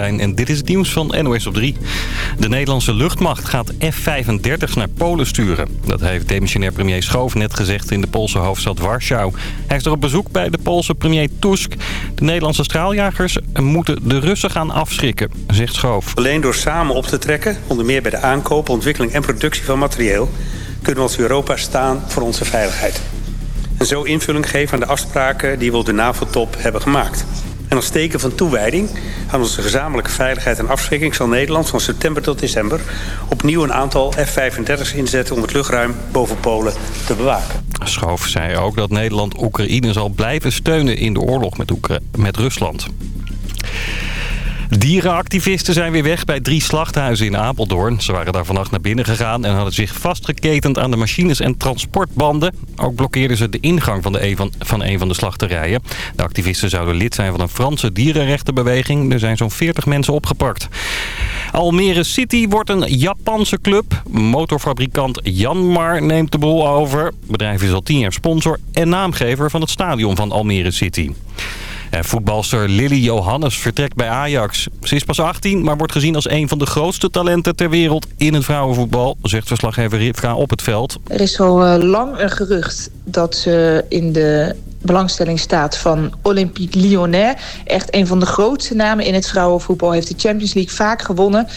En dit is het nieuws van NOS op 3. De Nederlandse luchtmacht gaat F-35's naar Polen sturen. Dat heeft demissionair premier Schoof net gezegd in de Poolse hoofdstad Warschau. Hij is er op bezoek bij de Poolse premier Tusk. De Nederlandse straaljagers moeten de Russen gaan afschrikken, zegt Schoof. Alleen door samen op te trekken, onder meer bij de aankoop, ontwikkeling en productie van materieel... kunnen we als Europa staan voor onze veiligheid. En zo invulling geven aan de afspraken die we op de NAVO-top hebben gemaakt. En als teken van toewijding aan onze gezamenlijke veiligheid en afschrikking... zal Nederland van september tot december opnieuw een aantal F-35's inzetten... om het luchtruim boven Polen te bewaken. Schoof zei ook dat Nederland Oekraïne zal blijven steunen in de oorlog met, Oekra met Rusland. Dierenactivisten zijn weer weg bij drie slachthuizen in Apeldoorn. Ze waren daar vannacht naar binnen gegaan en hadden zich vastgeketend aan de machines en transportbanden. Ook blokkeerden ze de ingang van, de een, van, van de slachterijen. De activisten zouden lid zijn van een Franse dierenrechtenbeweging. Er zijn zo'n 40 mensen opgepakt. Almere City wordt een Japanse club. Motorfabrikant Janmar neemt de boel over. Bedrijf is al tien jaar sponsor en naamgever van het stadion van Almere City. En voetbalster Lily Johannes vertrekt bij Ajax. Ze is pas 18, maar wordt gezien als een van de grootste talenten ter wereld in het vrouwenvoetbal, zegt verslaggever Rivka op het veld. Er is al uh, lang een gerucht dat ze in de belangstelling staat van Olympique Lyonnais. Echt een van de grootste namen in het vrouwenvoetbal. Heeft de Champions League vaak gewonnen.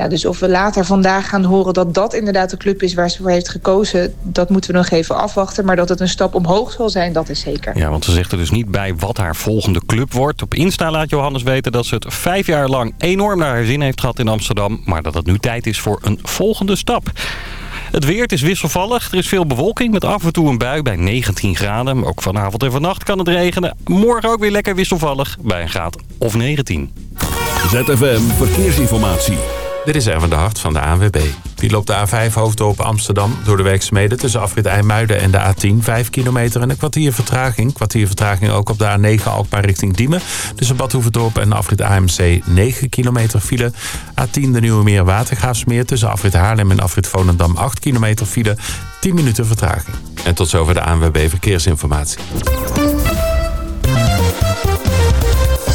Ja, dus of we later vandaag gaan horen dat dat inderdaad de club is waar ze voor heeft gekozen... dat moeten we nog even afwachten. Maar dat het een stap omhoog zal zijn, dat is zeker. Ja, want ze zegt er dus niet bij wat haar volgende club wordt. Op Insta laat Johannes weten dat ze het vijf jaar lang enorm naar haar zin heeft gehad in Amsterdam... maar dat het nu tijd is voor een volgende stap. Het weer, het is wisselvallig. Er is veel bewolking met af en toe een bui bij 19 graden. Ook vanavond en vannacht kan het regenen. Morgen ook weer lekker wisselvallig bij een graad of 19. ZFM Verkeersinformatie. Dit is even de hart van de ANWB. Die loopt de A5 hoofddorp Amsterdam door de werkzaamheden tussen afrit IJmuiden en de A10. 5 kilometer en een kwartier vertraging. Kwartier vertraging ook op de A9 Alkmaar richting Diemen. Tussen Badhoevedorp en afrit AMC 9 kilometer file. A10 de Nieuwe Meer Watergraafsmeer tussen afrit Haarlem en afrit Volendam 8 kilometer file. 10 minuten vertraging. En tot zover de ANWB Verkeersinformatie.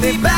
Be back.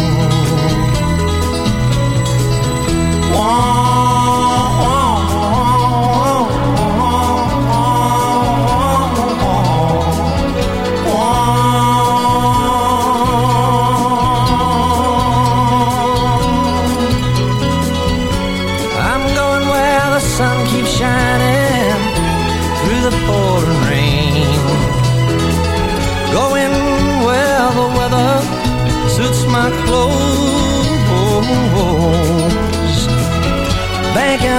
on.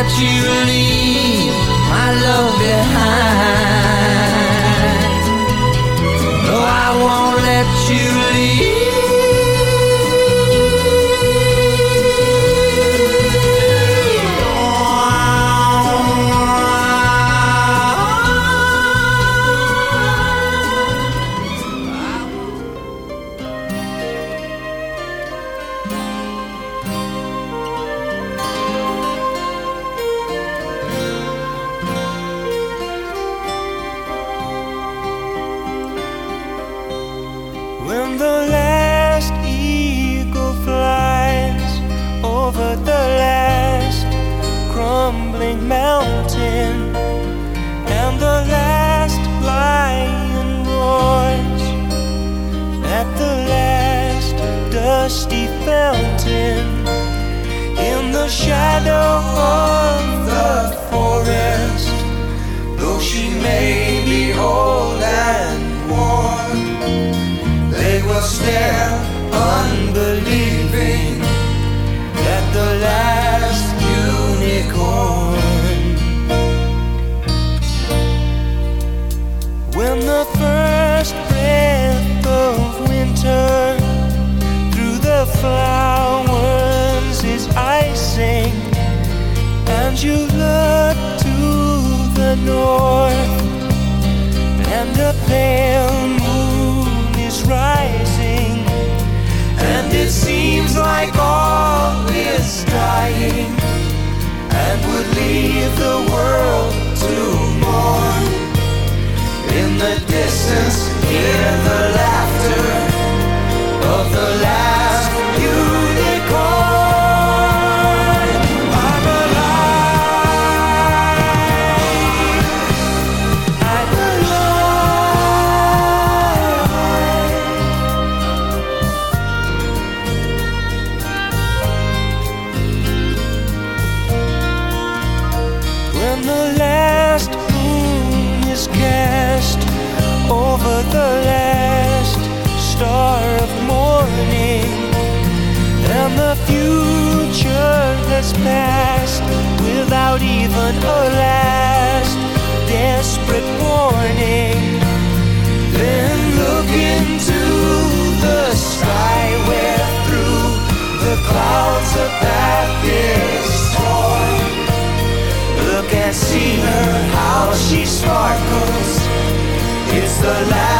that you leave my love behind. leave the world to mourn. In the distance, hear the laugh. miracles. It's the last.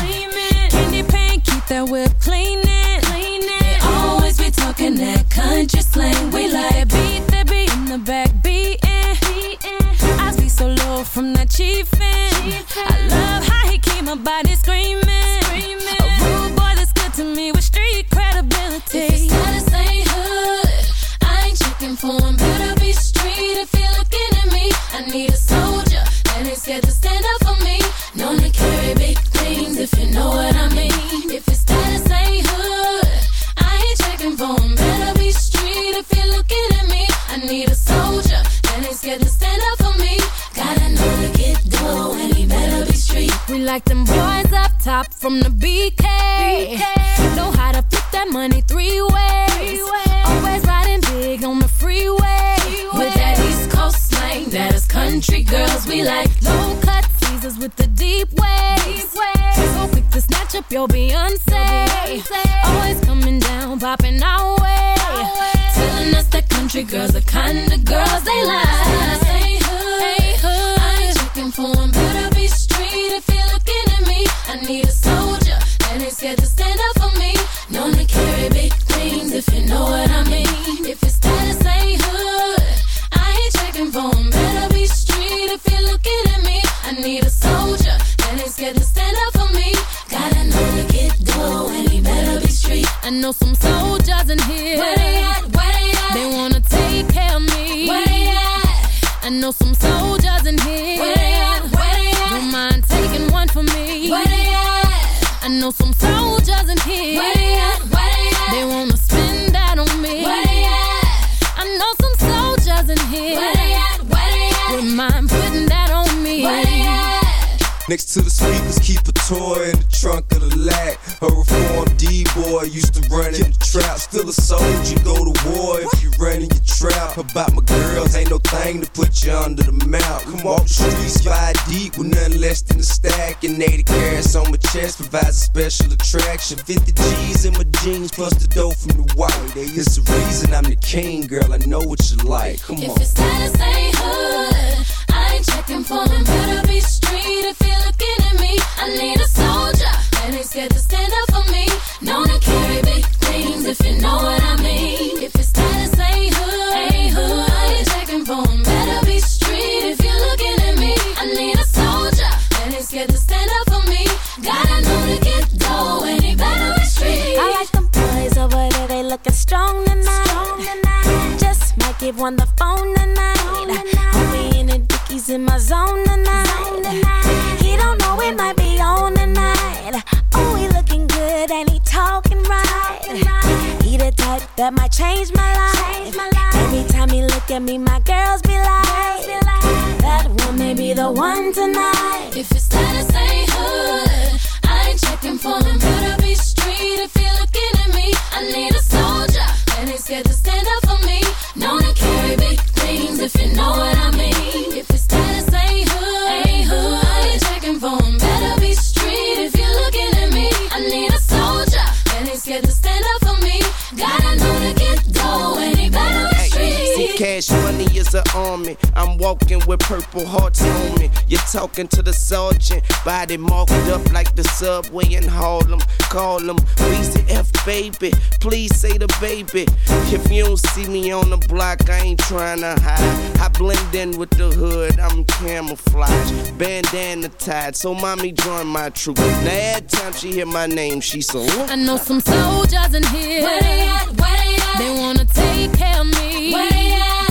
Candy paint, keep that whip cleaning, cleaning. They always be talking that country slang. We like beat that beat in the back beating. I be so low from that chiefin'. I love how he keep my body screaming. A rude boy that's good to me with street credibility. If his status ain't hood, I ain't checking for him. Better be street if you're looking at me. I need a soldier that ain't scared to stand up for me. Known to carry big things if you know what I mean. If his status ain't hood, I ain't checking for him. Better be street if you're looking at me. I need a soldier that ain't scared to stand up for me. Gotta know to get dough and he better be street. We like them boys up top from the BK. Know how to flip that money three ways. Always that is country girls we like. Low cut teasers with the deep waves. So quick to snatch up your Beyonce. Always coming down, popping our way. Telling us that country girls the kind of girls they like. Ain't hood, I ain't checking for 'em. Better be street if you're looking at me. I need a soldier that ain't scared to stand up for me. Known to carry big things if you know what I mean. If your status ain't hood, I ain't checking for 'em. Need a soldier that ain't scared to stand up for me. Gotta know to get and he better be street. I know some soldiers in here. Next to the speakers, keep a toy in the trunk of the lag. A reformed D-boy used to run in the trap. Still a soldier, go to About my girls, ain't no thing to put you under the mount. Come off the streets, five deep with nothing less than a stack. And 80 carats on my chest provides a special attraction. 50 G's in my jeans plus the dough from the white. It's the reason I'm the king, girl. I know what you like. Come If on. your status ain't hood, I ain't checking for him. Better be street if you're looking at me. I need a soldier that ain't scared to stand up for me. Known to carry big things if you know what I mean. If your Give one the phone tonight. Homie in the dickies in my zone tonight. He don't know it might be on tonight. Oh, he looking good and he talking right. He the type that might change my life. Every time he look at me, my girls be like, that one may be the one tonight. If your status ain't hood, I ain't checking for him. Purple hearts on me. You're talking to the sergeant, body marked up like the subway in Harlem. Call him Weezy F baby. Please say the baby. If you don't see me on the block, I ain't trying to hide. I blend in with the hood, I'm camouflage. Bandana tied, so mommy join my troop. Now every time she hear my name, she so. I know some soldiers in here. Where they at? Where they at? They wanna take care of me. Where they at?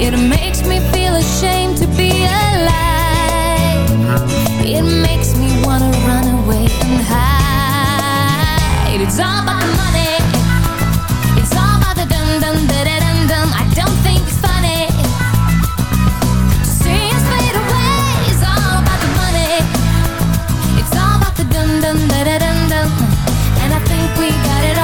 It makes me feel ashamed to be alive. It makes me wanna run away and hide. It's all about the money. It's all about the dum dum da da dum dum. I don't think it's funny. See us fade away. It's all about the money. It's all about the dum dum da da dum dum. And I think we got it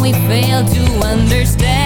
we fail to understand.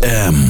ZFM.